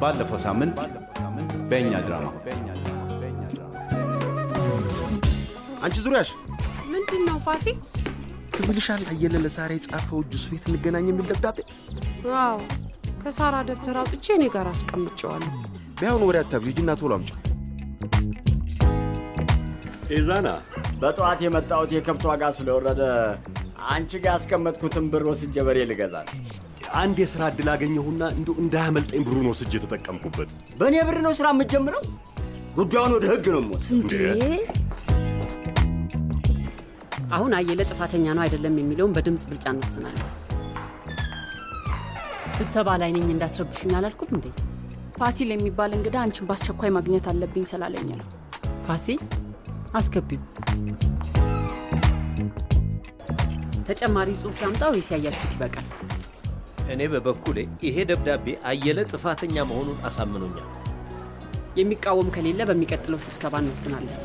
ባለፈው ሳምንት በእኛ ድራማ አንቺ ዙሪያሽ ምንድን ነው ፋሲ? ትዝ ይልሻል አየለ ለሳራ የጻፈው ጁስ ቤት እንገናኝ የሚል ደብዳቤ? wow ከሳራ ደብተር አውጥቼ እኔ ጋር አስቀምጨዋለሁ። በይ አሁን ወሬ አታብዢ፣ ሂጂና ቶሎ አምጪው። ኢዛና በጠዋት የመጣሁት የከብት ዋጋ ስለወረደ አንቺ ጋር ያስቀመጥኩትን ብር ወስጄ በሬ ልገዛ ነው። አንድ የሥራ ዕድል አገኘሁና እንዲሁ እንዳያመልጠኝ ብሩን ወስጄ የተጠቀምኩበት። በእኔ ብር ነው ስራ የምትጀምረው? ጉዳዩን ወደ ህግ ነው የምወስድ። እንዴ አሁን አየለ ጥፋተኛ ነው አይደለም የሚለውን በድምፅ ብልጫ እንወስናለን። ስብሰባ ላይ ነኝ እንዳትረብሹኝ አላልኩም እንዴ? ፋሲል የሚባል እንግዳ አንቺን በአስቸኳይ ማግኘት አለብኝ ስላለኝ ነው። ፋሲል አስገቢው። ተጨማሪ ጽሑፍ ላምጣ ወይስ ያያችሁት ይበቃል? እኔ በበኩሌ ይሄ ደብዳቤ አየለ ጥፋተኛ መሆኑን አሳምኖኛል። የሚቃወም ከሌለ በሚቀጥለው ስብሰባ እንወስናለን።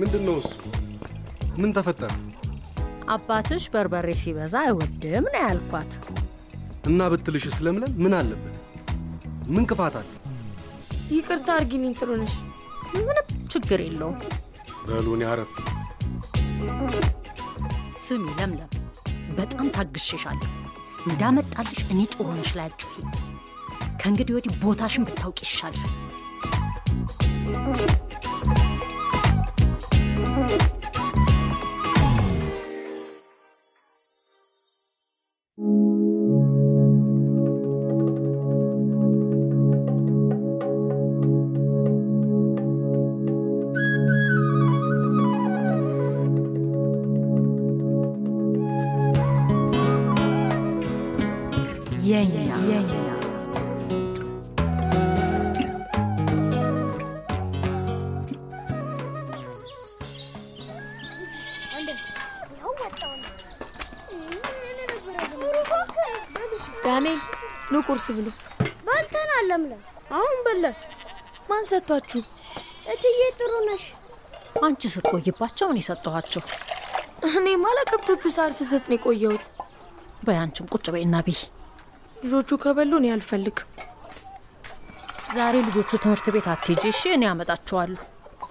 ምንድን ነው እሱ? ምን ተፈጠረ? አባትሽ በርበሬ ሲበዛ አይወድም ነው ያልኳት። እና ብትልሽ ስለምለም ምን አለበት? ምን ክፋት አለ? ይቅርታ አርጊልኝ ጥሩነሽ። ምንም ችግር የለውም። በሉን ያረፍ። ስሚ ለምለም፣ በጣም ታግሼሻለሁ። እንዳመጣልሽ እኔ ጥሩነሽ ላይ አጩሂ። ከእንግዲህ ወዲህ ቦታሽን ብታውቂ ይሻልሽ። ብሎ በልተናል። ለምለም አሁን በለን። ማን ሰጥቷችሁ? እትዬ ጥሩ ነሽ። አንቺ ስትቆይባቸው እኔ ሰጠኋቸው። እኔማ ለከብቶቹ ሳር ስሰጥ ነው የቆየሁት። በያንቺም ቁጭ በይና ብይ። ልጆቹ ከበሉ እኔ አልፈልግም። ዛሬ ልጆቹ ትምህርት ቤት አትሄጂ እሺ? እኔ አመጣቸዋለሁ።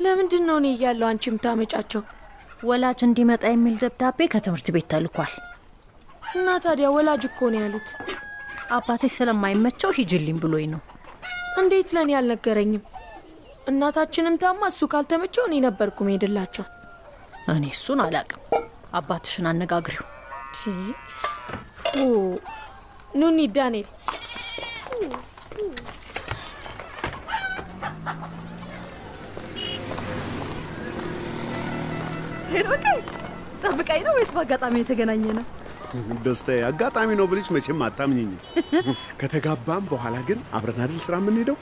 ለምንድን ነው እኔ እያለሁ አንቺ የምታመጫቸው? ወላጅ እንዲመጣ የሚል ደብዳቤ ከትምህርት ቤት ተልኳል። እና ታዲያ ወላጅ እኮ ነው ያሉት። አባትሽ ስለማይመቸው ሂጅልኝ ብሎኝ ነው። እንዴት ለእኔ አልነገረኝም? እናታችንም ታማ እሱ ካልተመቸው እኔ ነበርኩ መሄድላቸው። እኔ እሱን አላቅም። አባትሽን አነጋግሪው። ኑኒ ዳንኤል ሄኖኬ ጠብቃኝ ነው ወይስ በአጋጣሚ የተገናኘ ነው? ደስታዬ አጋጣሚ ነው ብልሽ መቼም አታምኝኝም። ከተጋባም በኋላ ግን አብረን አይደል ስራ የምንሄደው?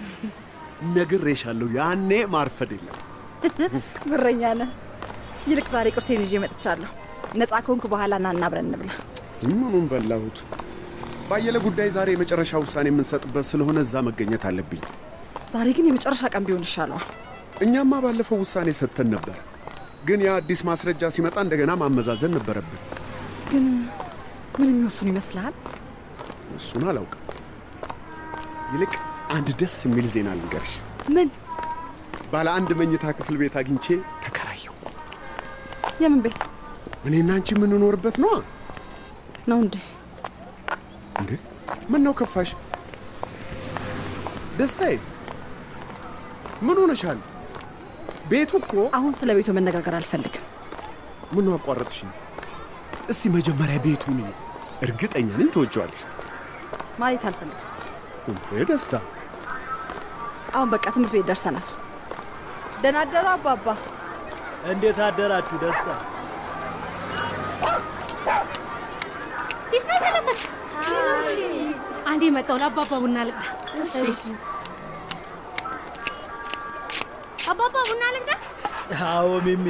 ነግሬሻለሁ፣ ያኔ ማርፈድ የለም። ጉረኛ ነህ። ይልቅ ዛሬ ቁርሴን ይዤ መጥቻለሁ። ነፃ ከሆንኩ በኋላ ና እና አብረን እንብላ። ምኑን በላሁት። ባየለ ጉዳይ ዛሬ የመጨረሻ ውሳኔ የምንሰጥበት ስለሆነ እዛ መገኘት አለብኝ። ዛሬ ግን የመጨረሻ ቀን ቢሆን ይሻለዋል። እኛማ ባለፈው ውሳኔ ሰጥተን ነበር፣ ግን ያ አዲስ ማስረጃ ሲመጣ እንደገና ማመዛዘን ነበረብን። ግን ምን የሚወስኑ ይመስልሃል? እሱን አላውቅም። ይልቅ አንድ ደስ የሚል ዜና ልንገርሽ። ምን? ባለ አንድ መኝታ ክፍል ቤት አግኝቼ ተከራየሁ። የምን ቤት እኔና አንቺ የምንኖርበት ነዋ። ነው እንዴ? እንዴ ምን ነው ከፋሽ? ደስታዬ ምን ሆነሻል? ቤቱ እኮ አሁን ስለ ቤቱ መነጋገር አልፈልግም። ምን አቋረጥሽኝ? እስቲ መጀመሪያ ቤቱን እርግጠኛ ነኝ ትወጂዋለሽ። ማየት አልፈልግም። እንዴ ደስታ፣ አሁን በቃ ትምህርት ቤት ደርሰናል። ደህና አደሩ አባባ። እንዴት አደራችሁ? ደስታ ዲስና ጨረሰች። አንዴ መጣው ለአባባ ቡና ልቅዳ። አባባ ቡና ልቅዳ። አዎ ሚሚ፣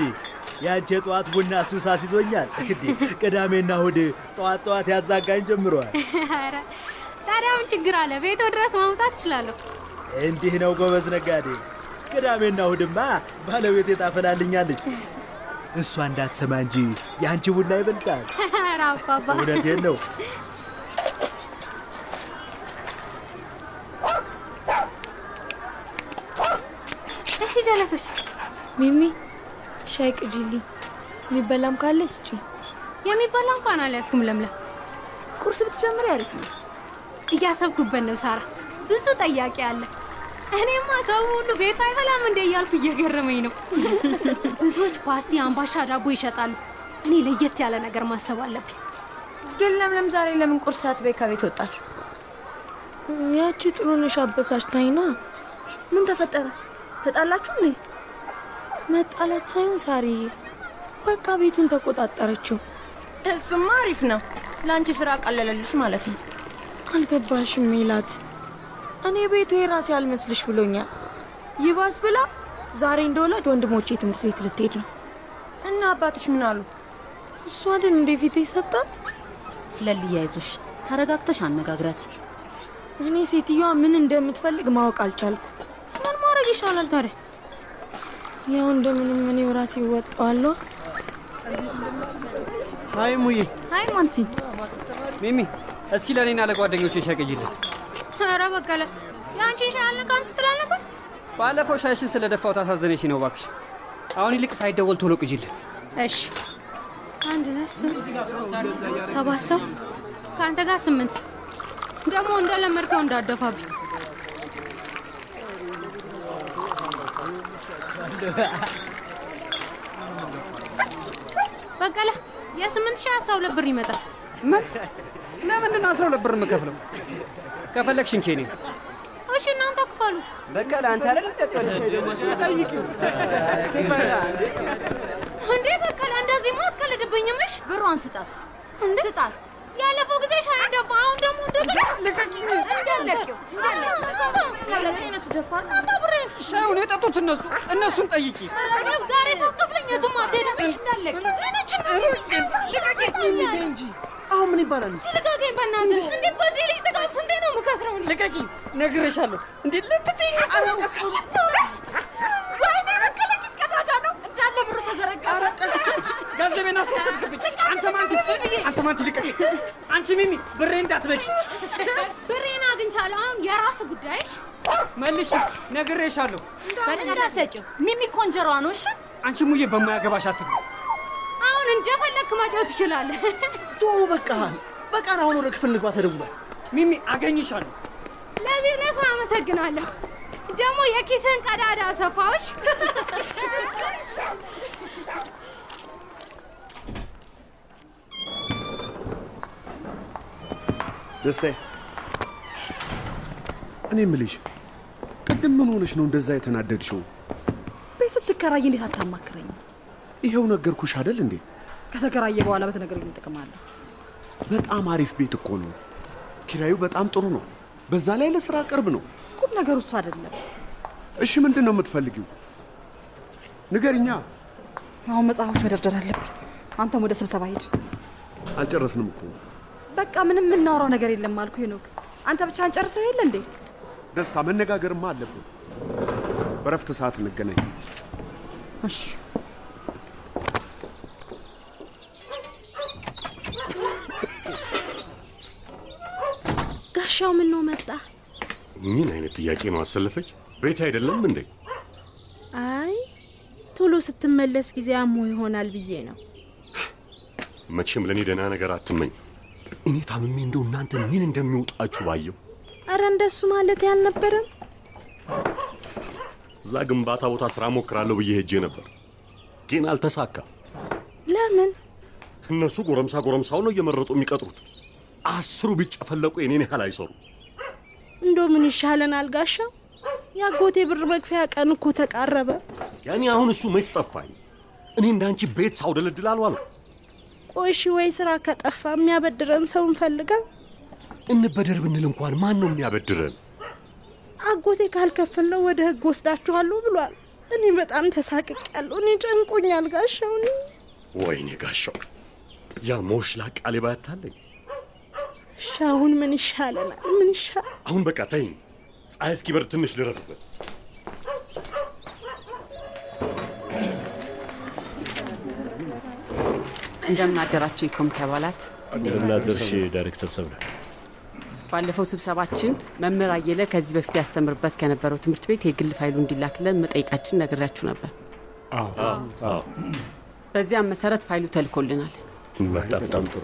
ያንቺ የጠዋት ቡና ሱስ አስይዞኛል። እንግዲህ ቅዳሜና እሑድ ጠዋት ጠዋት ያዛጋኝ ጀምረዋል። ኧረ ታዲያ ምን ችግር አለ? ቤቶ ድረስ ማምጣት እችላለሁ። እንዲህ ነው ጎበዝ ነጋዴ። ቅዳሜና እሑድማ ባለቤቴ ታፈላልኛለች። እሷ እንዳትሰማ እንጂ የአንቺ ቡና ይበልጣል። ኧረ አባባ እውነቴን ነው። እሺ ጀለሶች፣ ሚሚ ሻይ ቅጂልኝ፣ የሚበላም ካለ ስጪ። የሚበላ እንኳን አልያዝኩም። ለምለም ቁርስ ብትጀምሪ አሪፍ ነው። እያሰብኩበት ነው ሳራ። ብዙ ጠያቂ አለ። እኔማ ሰው ሁሉ ቤቱ አይበላም እንደ እያልኩ እየገረመኝ ነው። ብዙዎች ፓስቲ፣ አምባሻ፣ ዳቦ ይሸጣሉ። እኔ ለየት ያለ ነገር ማሰብ አለብኝ። ግን ለምለም ዛሬ ለምን ቁርስ ሳትበይ ከቤት ወጣች? ያቺ ጥሩነሽ አበሳጭታኝ ነዋ። ምን ተፈጠረ? ተጣላችሁ እንዴ? መጣላት ሳይሆን ሳርዬ፣ በቃ ቤቱን ተቆጣጠረችው። እሱማ አሪፍ ነው። ለአንቺ ስራ ቀለለልሽ ማለት ነው። አልገባሽም ሜላት? እኔ ቤቱ የራሴ አልመስልሽ ብሎኛል። ይባስ ብላ ዛሬ እንደ ወላጅ ወንድሞቼ ትምህርት ቤት ልትሄድ ነው። እና አባትሽ ምን አሉ? እሷ አይደል እንደ ፊት የሰጣት? ለልያ አይዞሽ፣ ተረጋግተሽ አነጋግረት። እኔ ሴትዮዋ ምን እንደምትፈልግ ማወቅ አልቻልኩም። ምን ማድረግ ይሻላል ታዲያ? ያው እንደምንም እኔው ራሴ እወጣዋለሁ። አይ ሙዬ፣ አይ ማንቲ፣ ሚሚ እስኪ ለእኔና ለጓደኞቼ ሻይ ኧረ በቀለ የአንቺን ሻይ አልነቃም ስትል አልነበር? ባለፈው ሻይሽን ስለደፋው ታሳዘነሽ ነው እባክሽ። አሁን ይልቅ ሳይደወል ቶሎ ቅጂልን። እሺ አንድ ሁለት ሶስት ሰባት ሰው ከአንተ ጋር ስምንት ደግሞ እንደለመድከው እንዳደፋብኝ በቀለ የስምንት ሺህ አስራ ሁለት ብር ይመጣል። ምን? ለምንድን ነው አስራ ሁለት ብር የምከፍለው? ከፈለግሽ እንኬ እኔ እሺ እናንተ ክፈሉ። በቀለ አንተ አይደል እንዴ በቀለ እንደዚህ ማ አትቀልድብኝም። እሺ ብሯን ስጣት፣ ስጣት። ያለፈው ጊዜ ሻይን ደፋ፣ አሁን ደግሞ እንደገና ልቀቂኝ! ሻዩን የጠጡት እነሱ እነሱን ጠይቂ። ዛሬ ሳትከፍለኝ የትም አትሄድም። እሺ እንጂ አሁን ምን ይባላል? ልቀቀኝ በእናትህ። እንዴ በዚህ ልጅ ጥቃት ስንቴ ነው የምከስረው? ልቀቂኝ፣ ነግሬሻለሁ። እንዴ ልትትኝ አረቀስ ወይኔ በቀለ ኪስ ቀዳዳ ነው እንዳለ ብሩ ተዘረጋ። አረቀስ ገንዘቤን አስወሰድክብኝ። አንተ ማንቲ ልቀቂኝ። አንቺ ሚሚ ብሬ እንዳትነኪ። ብሬን አግኝቻለሁ። አሁን የራስ ጉዳይሽ። መልሽ፣ ነግሬሻለሁ። በቀለ ሰጭው ሚሚ ኮንጀሯ ነው። እሺ አንቺ ሙዬ በማያገባሽ አትግቢ። አሁን እንደፈለግክ መጮህ ትችላለህ። ቶ በቃ በቃ አሁን ወደ ክፍል ንግባ ተደውሏል። ሚሚ አገኝሻለሁ። ለቢዝነሱ አመሰግናለሁ። ደግሞ የኪስህን ቀዳዳ ሰፋዎች። ደስታዬ፣ እኔ የምልሽ ቅድም ምን ሆነሽ ነው እንደዛ የተናደድሽው? ቤት ስትከራይ እንዴት አታማክረኝ? ይኸው ነገርኩሽ አይደል እንዴ? ከተከራየ በኋላ በተነገረኝ ጥቅም አለው። በጣም አሪፍ ቤት እኮ ነው። ኪራዩ በጣም ጥሩ ነው። በዛ ላይ ለስራ ቅርብ ነው። ቁም ነገር እሱ አይደለም። እሺ ምንድን ነው የምትፈልጊው? ንገሪኛ። አሁን መጽሐፎች መደርደር አለብኝ። አንተም ወደ ስብሰባ ሂድ። አልጨረስንም እኮ በቃ ምንም የምናወራው ነገር የለም አልኩ ሄኖክ። አንተ ብቻህን ጨርሰው የለ እንዴ? ደስታ፣ መነጋገርማ አለብን። በረፍት ሰዓት እንገናኝ። እሺ ጋሻው ምን ነው መጣ? ምን አይነት ጥያቄ ነው አሰለፈች? ቤት አይደለም እንዴ? አይ ቶሎ ስትመለስ ጊዜ አሞ ይሆናል ብዬ ነው። መቼም ለእኔ ደህና ነገር አትመኝ። እኔ ታምሜ እንደው እናንተ ምን እንደሚወጣችሁ ባየው። አረ እንደሱ ማለት ያልነበረም። እዛ ግንባታ ቦታ ስራ ሞክራለሁ ብዬ ሄጄ ነበር፣ ግን አልተሳካም። ለምን? እነሱ ጎረምሳ ጎረምሳው ነው እየመረጡ የሚቀጥሩት። አስሩ ቢጨፈለቁ የኔን ያህል አይሰሩ። እንዶ ምን ይሻለናል ጋሻው? የአጎቴ ብር መክፈያ ቀን እኮ ተቃረበ። ያኔ አሁን እሱ መች ጠፋኝ። እኔ እንዳንቺ ቤት ሳውደለድል አልዋልኩ። እሺ፣ ወይ ስራ ከጠፋ የሚያበድረን ሰው እንፈልጋ። እንበደር ብንል እንኳን ማን ነው የሚያበድረን? አጎቴ ካልከፈልነው ወደ ህግ ወስዳችኋለሁ ብሏል። እኔ በጣም ተሳቅቄያለሁ። እኔ ጨንቆኛል ጋሻው። ወይኔ ጋሻው፣ ያ ሞሽላ ቃሌ ባያታለኝ። እሺ፣ አሁን ምን ይሻለናል? ምን ይሻል? አሁን በቃ ተይኝ። ፀሐይ እስኪበርድ ትንሽ ልረፍበት። እንደምን አደራችሁ የኮሚቴ አባላት። እንደምን አደርሽ ዳይሬክተር ሰብለ። ባለፈው ስብሰባችን መምህር አየለ ከዚህ በፊት ያስተምርበት ከነበረው ትምህርት ቤት የግል ፋይሉ እንዲላክለን መጠየቃችን ነግሬያችሁ ነበር። አዎ በዚያም መሰረት ፋይሉ ተልኮልናል። በጣም ጥሩ።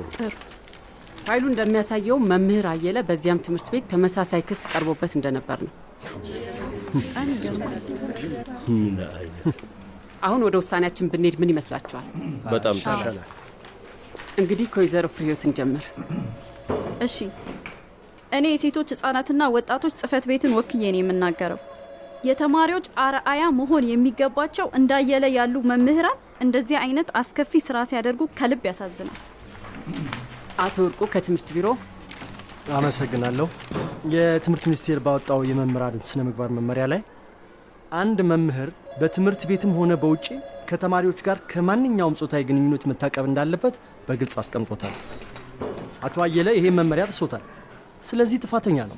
ፋይሉ እንደሚያሳየው መምህር አየለ በዚያም ትምህርት ቤት ተመሳሳይ ክስ ቀርቦበት እንደነበር ነው። አሁን ወደ ውሳኔያችን ብንሄድ ምን ይመስላችኋል? በጣም ተሻለ። እንግዲህ ከወይዘሮ ፍሬህይወት እንጀምር። እሺ እኔ የሴቶች ህጻናትና ወጣቶች ጽህፈት ቤትን ወክዬ ነው የምናገረው። የተማሪዎች አርአያ መሆን የሚገባቸው እንዳየለ ያሉ መምህራን እንደዚህ አይነት አስከፊ ስራ ሲያደርጉ ከልብ ያሳዝናል። አቶ እርቁ ከትምህርት ቢሮ አመሰግናለሁ። የትምህርት ሚኒስቴር ባወጣው የመምህራን ስነ ምግባር መመሪያ ላይ አንድ መምህር በትምህርት ቤትም ሆነ በውጭ ከተማሪዎች ጋር ከማንኛውም ጾታዊ ግንኙነት መታቀብ እንዳለበት በግልጽ አስቀምጦታል። አቶ አየለ ይሄን መመሪያ ጥሶታል። ስለዚህ ጥፋተኛ ነው።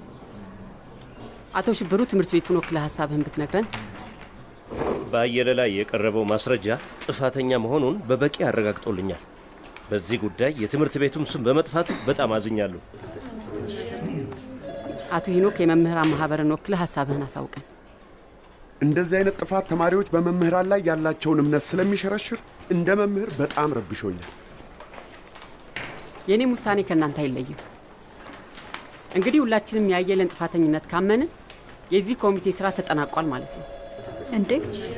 አቶ ሽብሩ ትምህርት ቤቱን ወክለ ሀሳብህን ብትነግረን። በአየለ ላይ የቀረበው ማስረጃ ጥፋተኛ መሆኑን በበቂ አረጋግጦልኛል። በዚህ ጉዳይ የትምህርት ቤቱም ስም በመጥፋቱ በጣም አዝኛለሁ። አቶ ሄኖክ የመምህራን ማህበርን ወክለ ሀሳብህን አሳውቀን። እንደዚህ አይነት ጥፋት ተማሪዎች በመምህራን ላይ ያላቸውን እምነት ስለሚሸረሽር እንደ መምህር በጣም ረብሾኛል። የእኔም ውሳኔ ከእናንተ አይለይም። እንግዲህ ሁላችንም የአየለን ጥፋተኝነት ካመንን የዚህ ኮሚቴ ስራ ተጠናቋል ማለት ነው። እንዴ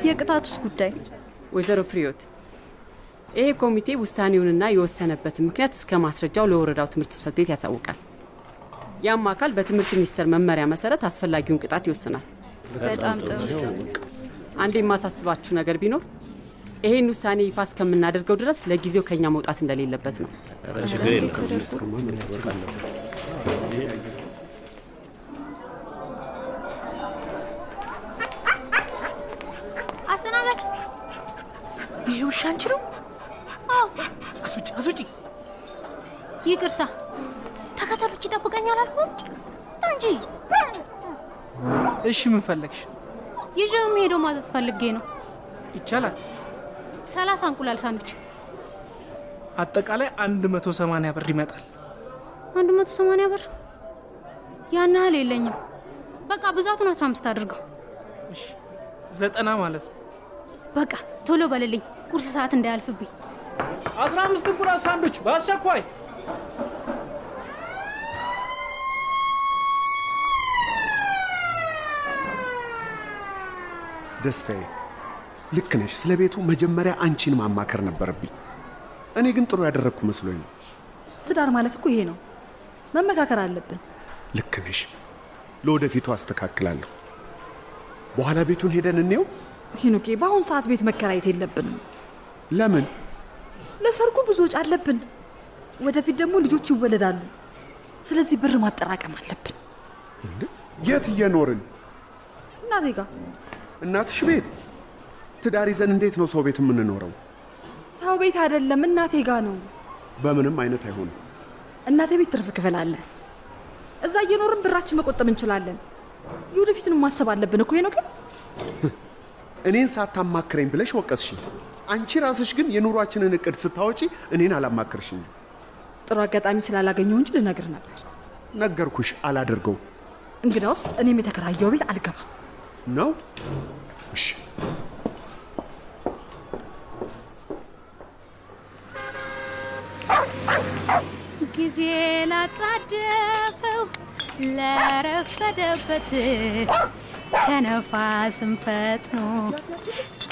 የቅጣቱስ ጉዳይ? ወይዘሮ ፍሬዮት ይሄ ኮሚቴ ውሳኔውንና የወሰነበትን ምክንያት እስከ ማስረጃው ለወረዳው ትምህርት ጽሕፈት ቤት ያሳውቃል። ያም አካል በትምህርት ሚኒስቴር መመሪያ መሰረት አስፈላጊውን ቅጣት ይወስናል። በጣም ጥሩ። አንድ የማሳስባችሁ ነገር ቢኖር ይሄን ውሳኔ ይፋ እስከምናደርገው ድረስ ለጊዜው ከኛ መውጣት እንደሌለበት ነው። አስተናጋጅ ይሄ ውሻ አንቺ ነው? አዎ፣ አስውጪ አስውጪ። ይቅርታ ተከተሎች ይጠብቀኛል አልኩም እንጂ እሺ ምን ፈለግሽ? ይዤው የሚሄደው ማዘዝ ፈልጌ ነው። ይቻላል። ሰላሳ እንቁላል ሳንዱች አጠቃላይ 180 ብር ይመጣል። አንድ መቶ ሰማንያ ብር ያን ያህል የለኝም። በቃ ብዛቱን 15 አድርገው። ዘጠና ማለት ነው። በቃ ቶሎ በልልኝ፣ ቁርስ ሰዓት እንዳያልፍብኝ። 15 እንቁላል ሳንዱች በአስቸኳይ። ደስታዬ፣ ልክ ነሽ። ስለ ቤቱ መጀመሪያ አንቺን ማማከር ነበረብኝ። እኔ ግን ጥሩ ያደረግኩ መስሎኝ ነው። ትዳር ማለት እኮ ይሄ ነው። መመካከር አለብን። ልክ ነሽ። ለወደፊቱ አስተካክላለሁ። በኋላ ቤቱን ሄደን እንየው። ሄኖኬ፣ በአሁኑ ሰዓት ቤት መከራየት የለብንም። ለምን? ለሰርጉ ብዙ ወጪ አለብን። ወደፊት ደግሞ ልጆች ይወለዳሉ። ስለዚህ ብር ማጠራቀም አለብን። የት እየኖርን? እናቴ ጋር እናትሽ ቤት? ትዳር ይዘን እንዴት ነው ሰው ቤት የምንኖረው? ሰው ቤት አይደለም፣ እናቴ ጋር ነው። በምንም አይነት አይሆንም። እናቴ ቤት ትርፍ ክፍል አለ። እዛ እየኖርን ብራችን መቆጠብ እንችላለን። የወደፊቱን ማሰብ አለብን እኮ ነው። ግን እኔን ሳታማክረኝ ብለሽ ወቀስሽኝ። አንቺ ራስሽ ግን የኑሯችንን እቅድ ስታወጪ እኔን አላማክርሽኝ። ጥሩ አጋጣሚ ስላላገኘው እንጂ ልነግር ነበር። ነገርኩሽ፣ አላደርገው እንግዳውስ እኔም የተከራየው ቤት አልገባም ነው። እሺ ጊዜ ላጣደፈው ለረፈደበት ከነፋስም ፈጥኖ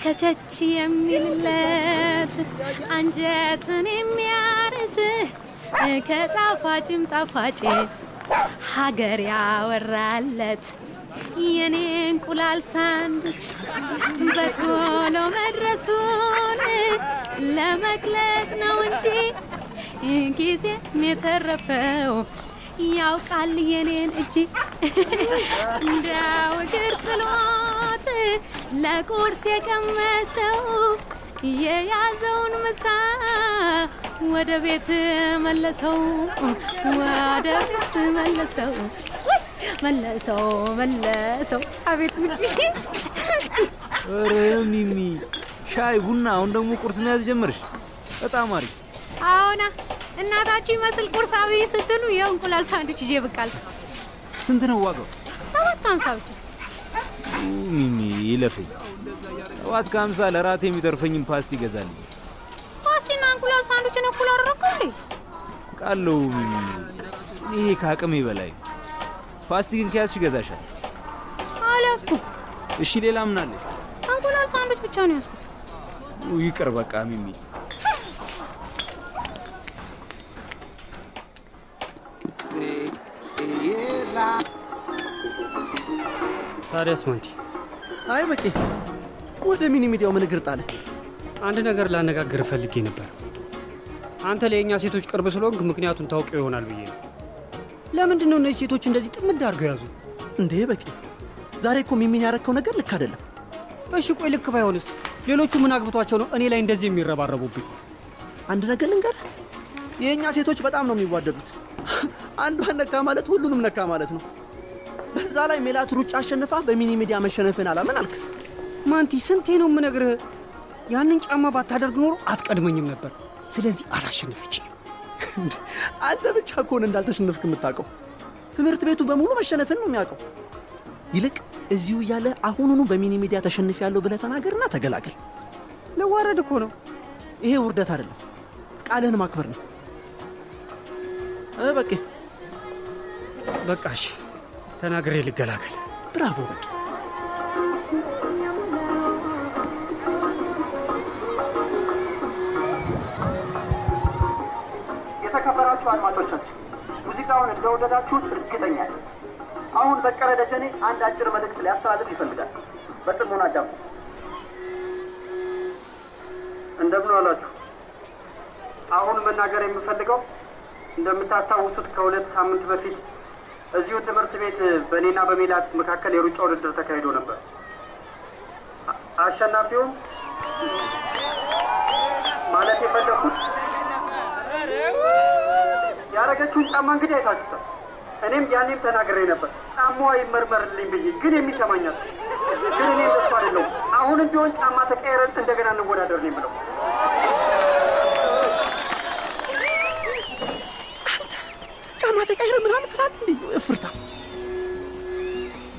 ከቸች የሚልለት አንጀትን የሚያርስ ከጣፋጭም ጣፋጭ ሀገር ያወራለት የኔ እንቁላል ሳንዱች በቶሎ መድረሱን ለመግለጽ ነው እንጂ ጊዜ የተረፈው ያውቃል የኔን እጅ እንዳው እግር ጥሎት ለቁርስ የቀመሰው የያዘውን ምሳ ወደ ቤት መለሰው ወደ ቤት መለሰው መለሰው መለሰው አቤት ውጪ ኧረ ሚሚ ሻይ ቡና፣ አሁን ደግሞ ቁርስ መያዝ ጀመርሽ። በጣም አሪፍ። አዎና እናታችሁ ይመስል ቁርስ አብይ ስትሉ ይኸው እንቁላል ሳንዱች ይዤ ብቅ ስንት ነው ዋጋው? ሰባት ከሀምሳ ብቻ። ሚሚ ይለፈኝ። ሰባት ከሀምሳ ለራት የሚተርፈኝም ፓስቲ ይገዛልኝ። ፓስቲና እንቁላል ሳንዱችን እኩል አደረግኩ እንዴ? ቃለው ሚሚ፣ ይሄ ከአቅሜ በላይ ነው። ፓስቲ ግን ከያዝሽ ይገዛሻል። አልያዝኩም። እሺ ሌላ ምን አለሽ? እንቁላል ሳንዱች ብቻ ነው ያዝኩት። ይቅር በቃ ሚሚ። ታዲያስ ማንቲ? አይ በቂ ወደ mini media ው ምን እግር ጣለ? አንድ ነገር ላነጋግር ፈልጌ ነበር። አንተ ለእኛ ሴቶች ቅርብ ስለሆንክ ምክንያቱን ታውቀው ይሆናል ብዬ ነው። ለምንድን ነው እነዚህ ሴቶች እንደዚህ ጥምድ አድርገው ያዙ? እንዴ በቂ ዛሬ እኮ ሚሚን ያረከው ነገር ልክ አይደለም። እሺ ቆይ ልክ ባይሆንስ ሌሎቹ ምን አግብቷቸው ነው እኔ ላይ እንደዚህ የሚረባረቡብኝ? አንድ ነገር ልንገር፣ የእኛ ሴቶች በጣም ነው የሚዋደዱት። አንዷን ነካ ማለት ሁሉንም ነካ ማለት ነው። በዛ ላይ ሜላት ሩጫ አሸንፋ በሚኒ ሚዲያ መሸነፍን አላምን አልክ። ማንቲ ስንቴ ነው የምነግርህ? ያንን ጫማ ባታደርግ ኖሮ አትቀድመኝም ነበር። ስለዚህ አላሸነፈችኝም። አንተ ብቻ ከሆነ እንዳልተሸነፍክ የምታውቀው። ትምህርት ቤቱ በሙሉ መሸነፍን ነው የሚያውቀው። ይልቅ እዚሁ እያለ አሁኑኑ በሚኒ ሚዲያ ተሸንፍ ያለው ብለህ ተናገርና ተገላገል። ልዋረድ እኮ ነው። ይሄ ውርደት አይደለም፣ ቃልህን ማክበር ነው። በቃ እሺ፣ ተናግሬ ልገላገል። ብራቮ በቂ። የተከበራችሁ አድማጮቻችን ሙዚቃውን እንደወደዳችሁት እርግጠኛ ነኝ። አሁን በቀለ ደጀኔ አንድ አጭር መልእክት ሊያስተላልፍ ይፈልጋል። በጥሞና አዳምጡ። እንደምን ዋላችሁ። አሁን መናገር የምፈልገው እንደምታስታውሱት ከሁለት ሳምንት በፊት እዚሁ ትምህርት ቤት በእኔና በሜላት መካከል የሩጫ ውድድር ተካሂዶ ነበር። አሸናፊውም ማለት የፈለኩት ያደረገችውን ጫማ እንግዲህ አይታችሁታል። እኔም ያኔም ተናግሬ ነበር ጫማዋ ይመርመርልኝ ብዬ፣ ግን የሚሰማኛል ግን እኔ እንደሱ አይደለሁም። አሁንም ቢሆን ጫማ ተቀየረን እንደገና እንወዳደር ነው የምለው። ጫማ ተቀይረ ምናምን ትላለህ እንዴ? እፍርታ።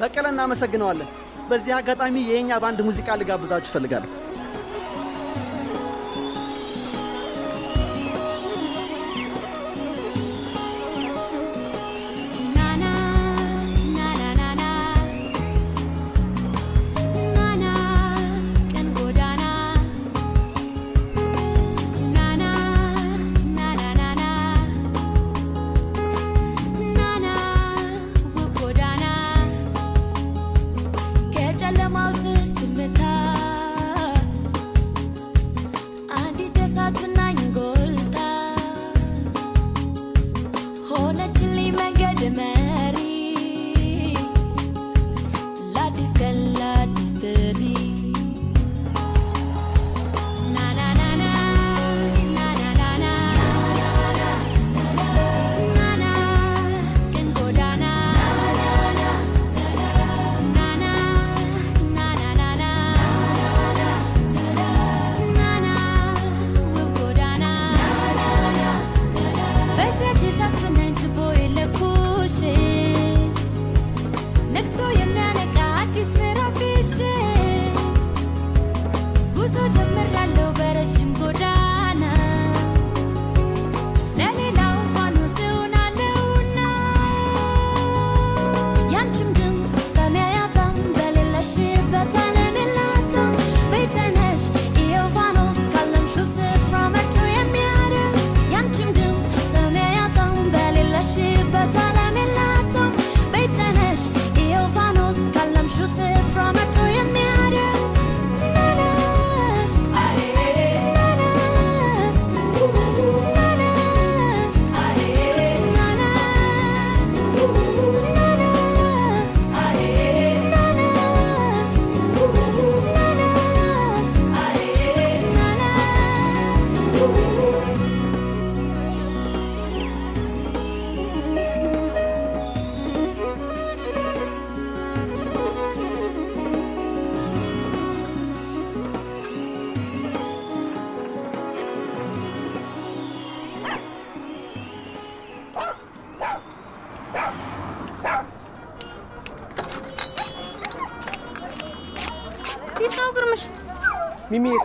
በቀለ እናመሰግነዋለን። በዚህ አጋጣሚ የእኛ ባንድ ሙዚቃ ልጋብዛችሁ እፈልጋለሁ።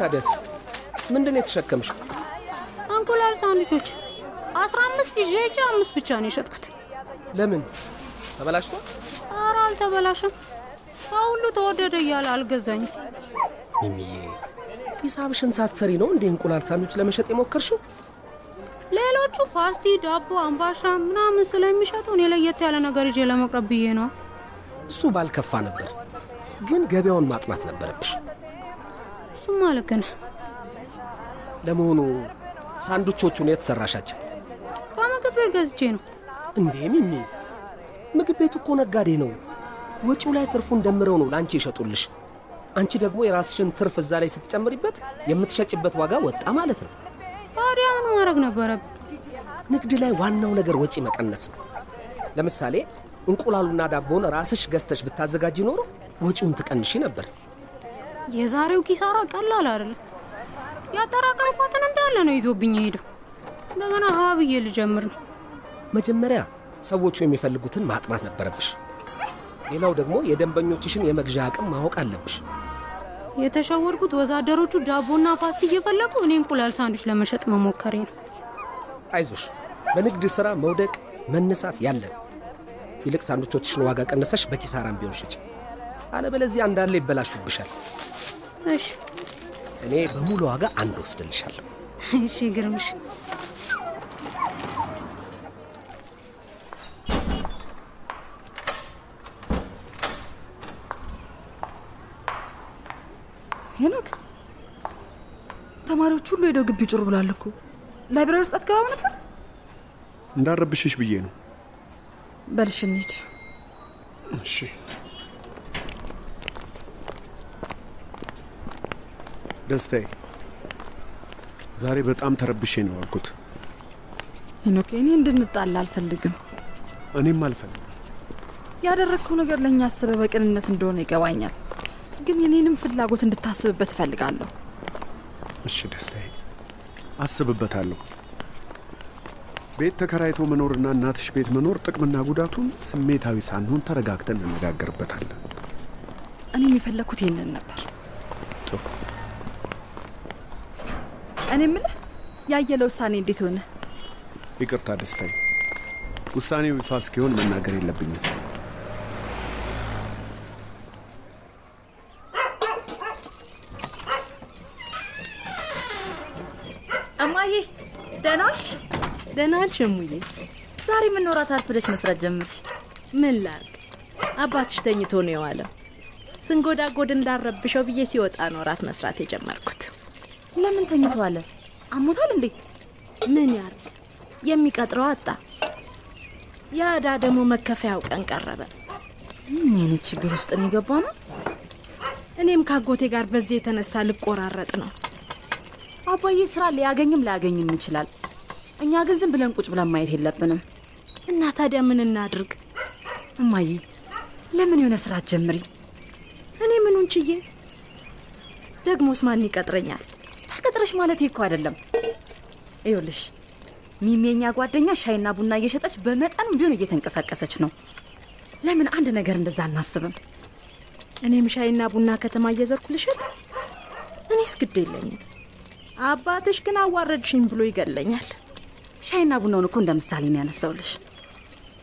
ታዲያስ ምንድን ነው የተሸከምሽው? እንቁላል ሳንዱቾች አስራ አምስት ይዤ ሄጄ አምስት ብቻ ነው የሸጥኩት። ለምን ተበላሽቷል? ኧረ አልተበላሸም። ሰው ሁሉ ተወደደ እያለ አልገዛኝም። ሚሚዬ ሂሳብሽን ሳትሰሪ ነው እንዴ እንቁላል ሳንዱች ለመሸጥ የሞከርሽው? ሌሎቹ ፓስቲ፣ ዳቦ፣ አምባሻ ምናምን ስለሚሸጡ እኔ ለየት ያለ ነገር ይዤ ለመቅረብ ብዬ ነው። እሱ ባልከፋ ነበር፣ ግን ገበያውን ማጥናት ነበረብሽ። እሱማ ልክ ነህ። ለመሆኑ ሳንዱቾቹን የት ሰራሻቸው? ከምግብ ቤት ገዝቼ ነው። እንዴ ሚሚ፣ ምግብ ቤቱ እኮ ነጋዴ ነው። ወጪው ላይ ትርፉን ደምረው ነው ለአንቺ ይሸጡልሽ። አንቺ ደግሞ የራስሽን ትርፍ እዛ ላይ ስትጨምሪበት የምትሸጭበት ዋጋ ወጣ ማለት ነው። ታዲያ ምን ማድረግ ነበረብኝ? ንግድ ላይ ዋናው ነገር ወጪ መቀነስ ነው። ለምሳሌ እንቁላሉና ዳቦውን ራስሽ ገዝተሽ ብታዘጋጅ ኖሮ ወጪውን ትቀንሺ ነበር። የዛሬው ኪሳራ ቀላል አይደለም። ያጠራቀምኳትን እንዳለ ነው ይዞብኝ ሄደው። እንደገና ሀ ብዬ ልጀምር ነው። መጀመሪያ ሰዎቹ የሚፈልጉትን ማጥናት ነበረብሽ። ሌላው ደግሞ የደንበኞችሽን የመግዣ አቅም ማወቅ አለብሽ። የተሸወድኩት ወዛደሮቹ ዳቦና ፓስቲ እየፈለጉ እኔ እንቁላል ሳንዱች ለመሸጥ መሞከሬ ነው። አይዞሽ፣ በንግድ ሥራ መውደቅ መነሳት ያለ ነው። ይልቅ ሳንዱቾችሽን ዋጋ ቀነሰሽ በኪሳራም ቢሆን ሽጭ፣ አለበለዚያ እንዳለ ይበላሹብሻል። እሺ እኔ በሙሉ ዋጋ አንድ ወስድልሻለሁ። እሺ ግርምሽ። ሄኖክ ተማሪዎች ሁሉ ሄደው ግቢ ጭር ብሏል እኮ library ውስጥ አትገባም ነበር? እንዳረብሽሽ ብዬ ነው። በልሽ እንሂድ። እሺ ደስታዬ፣ ዛሬ በጣም ተረብሼ ነው ያልኩት። ሄኖክ እኔ እንድንጣላ አልፈልግም። እኔም አልፈልግም። ያደረግከው ነገር ለእኛ አስበህ በቅንነት እንደሆነ ይገባኛል፣ ግን የኔንም ፍላጎት እንድታስብበት እፈልጋለሁ። እሺ ደስታዬ፣ አስብበታለሁ። ቤት ተከራይቶ መኖርና እናትሽ ቤት መኖር ጥቅምና ጉዳቱን ስሜታዊ ሳንሆን ተረጋግተን እንነጋገርበታለን። እኔም የፈለግኩት ይህንን ነበር። ጥሩ። እኔ የምልህ ያየለ ውሳኔ እንዴት ሆነ? ይቅርታ ደስታዬ፣ ውሳኔው ይፋ እስኪሆን መናገር የለብኝም። እማዬ ደህና ዋልሽ? ደህና ዋልሽ እሙዬ። ዛሬ ምን ኖራት አርፍደሽ መስራት ጀመርሽ? ምን ላርግ? አባትሽ ተኝቶ ነው የዋለው። ስንጎዳጎድ እንዳረብሸው ብዬ ሲወጣ ነው ራት መስራት የጀመርኩት። ለምን ተኝቶ አለ? አሞታል እንዴ? ምን ያርግ? የሚቀጥረው አጣ። የዕዳ ደግሞ መከፈያው ቀን ቀረበ። ምን ችግር ውስጥ ነው የገባ ነው? እኔም ካጎቴ ጋር በዚህ የተነሳ ልቆራረጥ ነው። አባዬ ስራ ሊያገኝም ላያገኝም ይችላል። እኛ ግን ዝም ብለን ቁጭ ብለን ማየት የለብንም። እና ታዲያ ምን እናድርግ? እማዬ ለምን የሆነ ስራ ጀምሪ? እኔ ምኑን ችዬ? ደግሞስ ማን ይቀጥረኛል? ተቀጥረሽ ማለት እኮ አይደለም። ይኸውልሽ ሚሚ የኛ ጓደኛ ሻይና ቡና እየሸጠች በመጠንም ቢሆን እየተንቀሳቀሰች ነው። ለምን አንድ ነገር እንደዛ አናስብም? እኔም ሻይና ቡና ከተማ እየዘርኩ ልሸጥ? እኔስ ግድ የለኝም። አባትሽ ግን አዋረድሽኝ ብሎ ይገለኛል። ሻይና ቡናውን እኮ እንደ ምሳሌ ነው ያነሳውልሽ።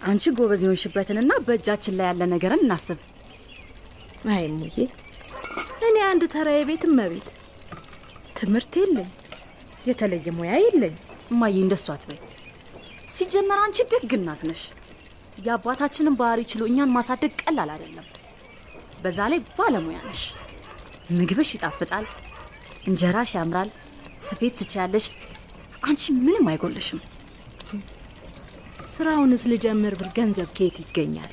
አንቺ ጎበዝ የሆንሽበትንና በእጃችን ላይ ያለ ነገርን እናስብ። አይ እሙዬ፣ እኔ አንድ ተራ የቤት እመቤት፣ ትምህርት የለኝ፣ የተለየ ሙያ የለኝ። እማዬ እንደሱ አትበይ። ሲጀመር አንቺ ደግ እናት ነሽ። የአባታችንን ባህሪ ችሎ እኛን ማሳደግ ቀላል አይደለም። በዛ ላይ ባለሙያ ነሽ። ምግብሽ ይጣፍጣል፣ እንጀራሽ ያምራል፣ ስፌት ትችያለሽ። አንቺ ምንም አይጎልሽም። ስራውንስ ልጀምር ብል ገንዘብ ከየት ይገኛል?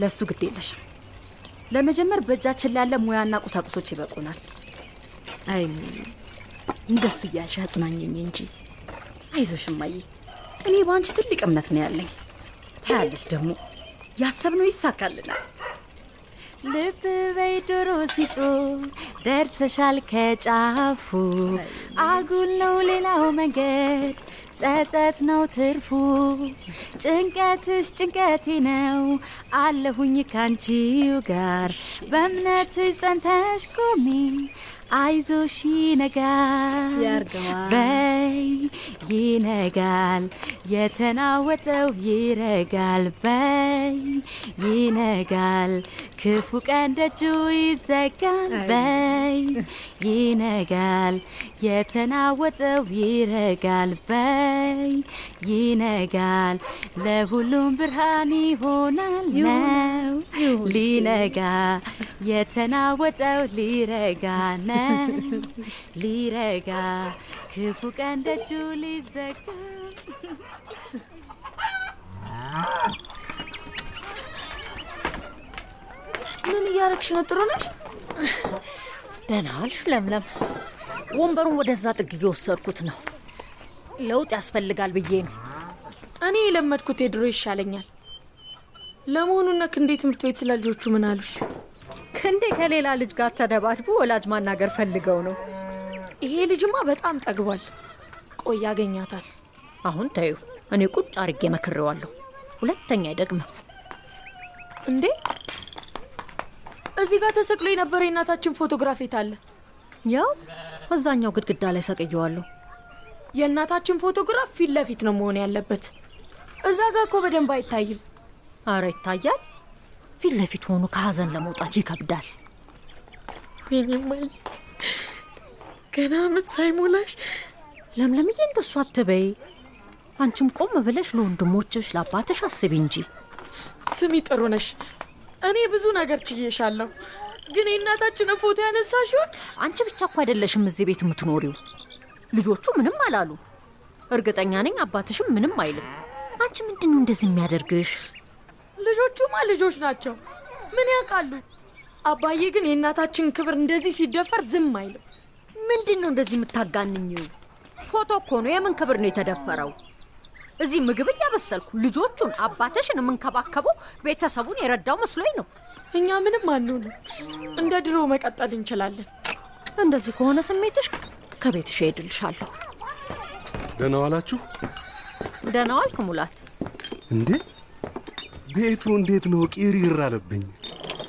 ለእሱ ግድ የለሽም። ለመጀመር በእጃችን ላይ ያለ ሙያና ቁሳቁሶች ይበቁናል። አይ እንደሱ እያልሽ አጽናኘኝ እንጂ። አይዞሽ እማዬ፣ እኔ በአንቺ ትልቅ እምነት ነው ያለኝ። ታያለሽ ደግሞ ያሰብነው ይሳካልናል። ልብ በይ ዶሮ ሲጮ ደርሰሻል ከጫፉ። አጉል ነው ሌላው መንገድ ጸጸት ነው ትርፉ። ጭንቀትሽ ጭንቀቴ ነው አለሁኝ ካንቺው ጋር በእምነትሽ ጸንተሽ ቆሚ አይዞሽ ይነጋል በይ ይነጋል የተናወጠው ይረጋል በይ ይነጋል ክፉ ቀን ደጁ ይዘጋል በይ ይነጋል የተናወጠው ይረጋል በይ ይነጋል ለሁሉም ብርሃን ይሆናል ነው ሊነጋ የተናወጠው ሊረጋ ነው ሊረጋ ክፉ ቀን ደጁ ሊዘጋ ምን እያረግሽ ነው? ጥሩ ነሽ? ደህና ዋልሽ ለምለም። ወንበሩን ወደዛ ጥግ እየወሰድኩት ነው። ለውጥ ያስፈልጋል ብዬ ነው። እኔ የለመድኩት የድሮ ይሻለኛል። ለመሆኑ እነ ክንዴ ትምህርት ቤት ስለ ልጆቹ ምን አሉሽ? ክንዴ ከሌላ ልጅ ጋር ተደባድቦ ወላጅ ማናገር ፈልገው ነው። ይሄ ልጅማ በጣም ጠግቧል። ቆይ ያገኛታል። አሁን ተዩ፣ እኔ ቁጭ አርጌ መክሬዋለሁ። ሁለተኛ አይደግምም። እንዴ እዚህ ጋር ተሰቅሎ የነበረ የእናታችን ፎቶግራፍ የት አለ? ያው እዛኛው ግድግዳ ላይ ሰቅየዋለሁ። የእናታችን ፎቶግራፍ ፊት ለፊት ነው መሆን ያለበት። እዛ ጋር እኮ በደንብ አይታይም። አረ ይታያል። ፊት ለፊት ሆኖ ከሀዘን ለመውጣት ይከብዳል። ወይኔማዬ ገና አመት ሳይሞላሽ ለምለምዬ እንደሱ አትበይ። አንቺም ቆም ብለሽ ለወንድሞችሽ ለአባትሽ አስቢ እንጂ። ስሚ ጥሩ ነሽ። እኔ ብዙ ነገር ችዬሻለሁ፣ ግን የእናታችንን ፎቶ ያነሳሽውን አንቺ ብቻ እኮ አይደለሽም እዚህ ቤት የምትኖሪው። ልጆቹ ምንም አላሉ። እርግጠኛ ነኝ አባትሽም ምንም አይልም። አንቺ ምንድን ነው እንደዚህ የሚያደርግሽ? ልጆቹማ ልጆች ናቸው፣ ምን ያውቃሉ? አባዬ ግን የእናታችን ክብር እንደዚህ ሲደፈር ዝም አይልም። ምንድን ነው እንደዚህ የምታጋንኝው? ፎቶ እኮ ነው። የምን ክብር ነው የተደፈረው? እዚህ ምግብ እያበሰልኩ ልጆቹን አባትሽን የምንከባከበው ቤተሰቡን የረዳው መስሎኝ ነው። እኛ ምንም አንሆንም፣ እንደ ድሮ መቀጠል እንችላለን። እንደዚህ ከሆነ ስሜትሽ ከቤትሽ እሄድልሻለሁ። ደህና ዋላችሁ? ደህና ዋልክ ሙላት። እንዴ ቤቱ እንዴት ነው? ቂሪር አለብኝ።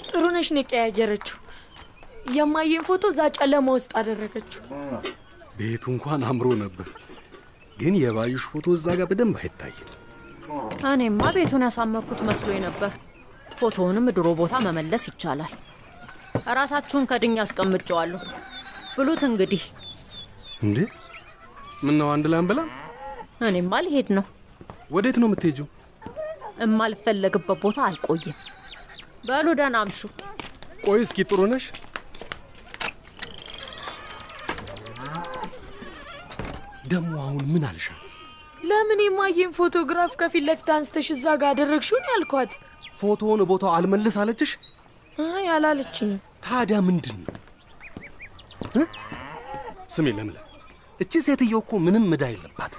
ጥሩ ነሽ ነው የቀያየረችው። የማየን ፎቶ እዛ ጨለማ ውስጥ አደረገችው። ቤቱ እንኳን አምሮ ነበር፣ ግን የባዩሽ ፎቶ እዛ ጋር በደንብ አይታይም። እኔማ ቤቱን ያሳመርኩት መስሎኝ ነበር። ፎቶውንም ድሮ ቦታ መመለስ ይቻላል። እራታችሁን ከድኛ አስቀምጨዋለሁ። ብሉት እንግዲህ። እንዴ ምን ነው አንድ ላይ አንበላ? እኔማ ልሄድ ነው። ወዴት ነው የምትሄጂው? የማልፈለግበት ቦታ አልቆይም። በሉ ደህና አምሹ። ቆይ እስኪ ጥሩ ነሽ? ደግሞ አሁን ምን አልሻል? ለምን የማየን ፎቶግራፍ ከፊት ለፊት አንስተሽ እዛ ጋር አደረግሽውን ያልኳት? ፎቶውን ቦታው አልመልስ አለችሽ? አይ አላለችኝም። ታዲያ ምንድን ነው? እ? ስሜ ለምለም፣ እቺ ሴትዮ እኮ ምንም ዕዳ የለባት።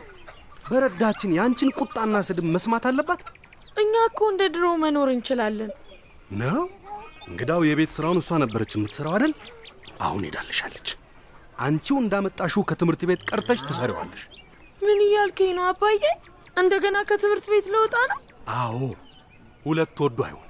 በረዳችን የአንቺን ቁጣና ስድብ መስማት አለባት እኛ እኮ እንደ ድሮ መኖር እንችላለን። ነው? እንግዳው የቤት ስራውን እሷ ነበረች የምትሰራው አይደል? አሁን ሄዳልሻለች። አንቺው እንዳመጣሽው ከትምህርት ቤት ቀርተሽ ትሰሪዋለሽ። ምን እያልከኝ ነው አባዬ? እንደገና ከትምህርት ቤት ለወጣ ነው? አዎ፣ ሁለት ወዱ አይሆን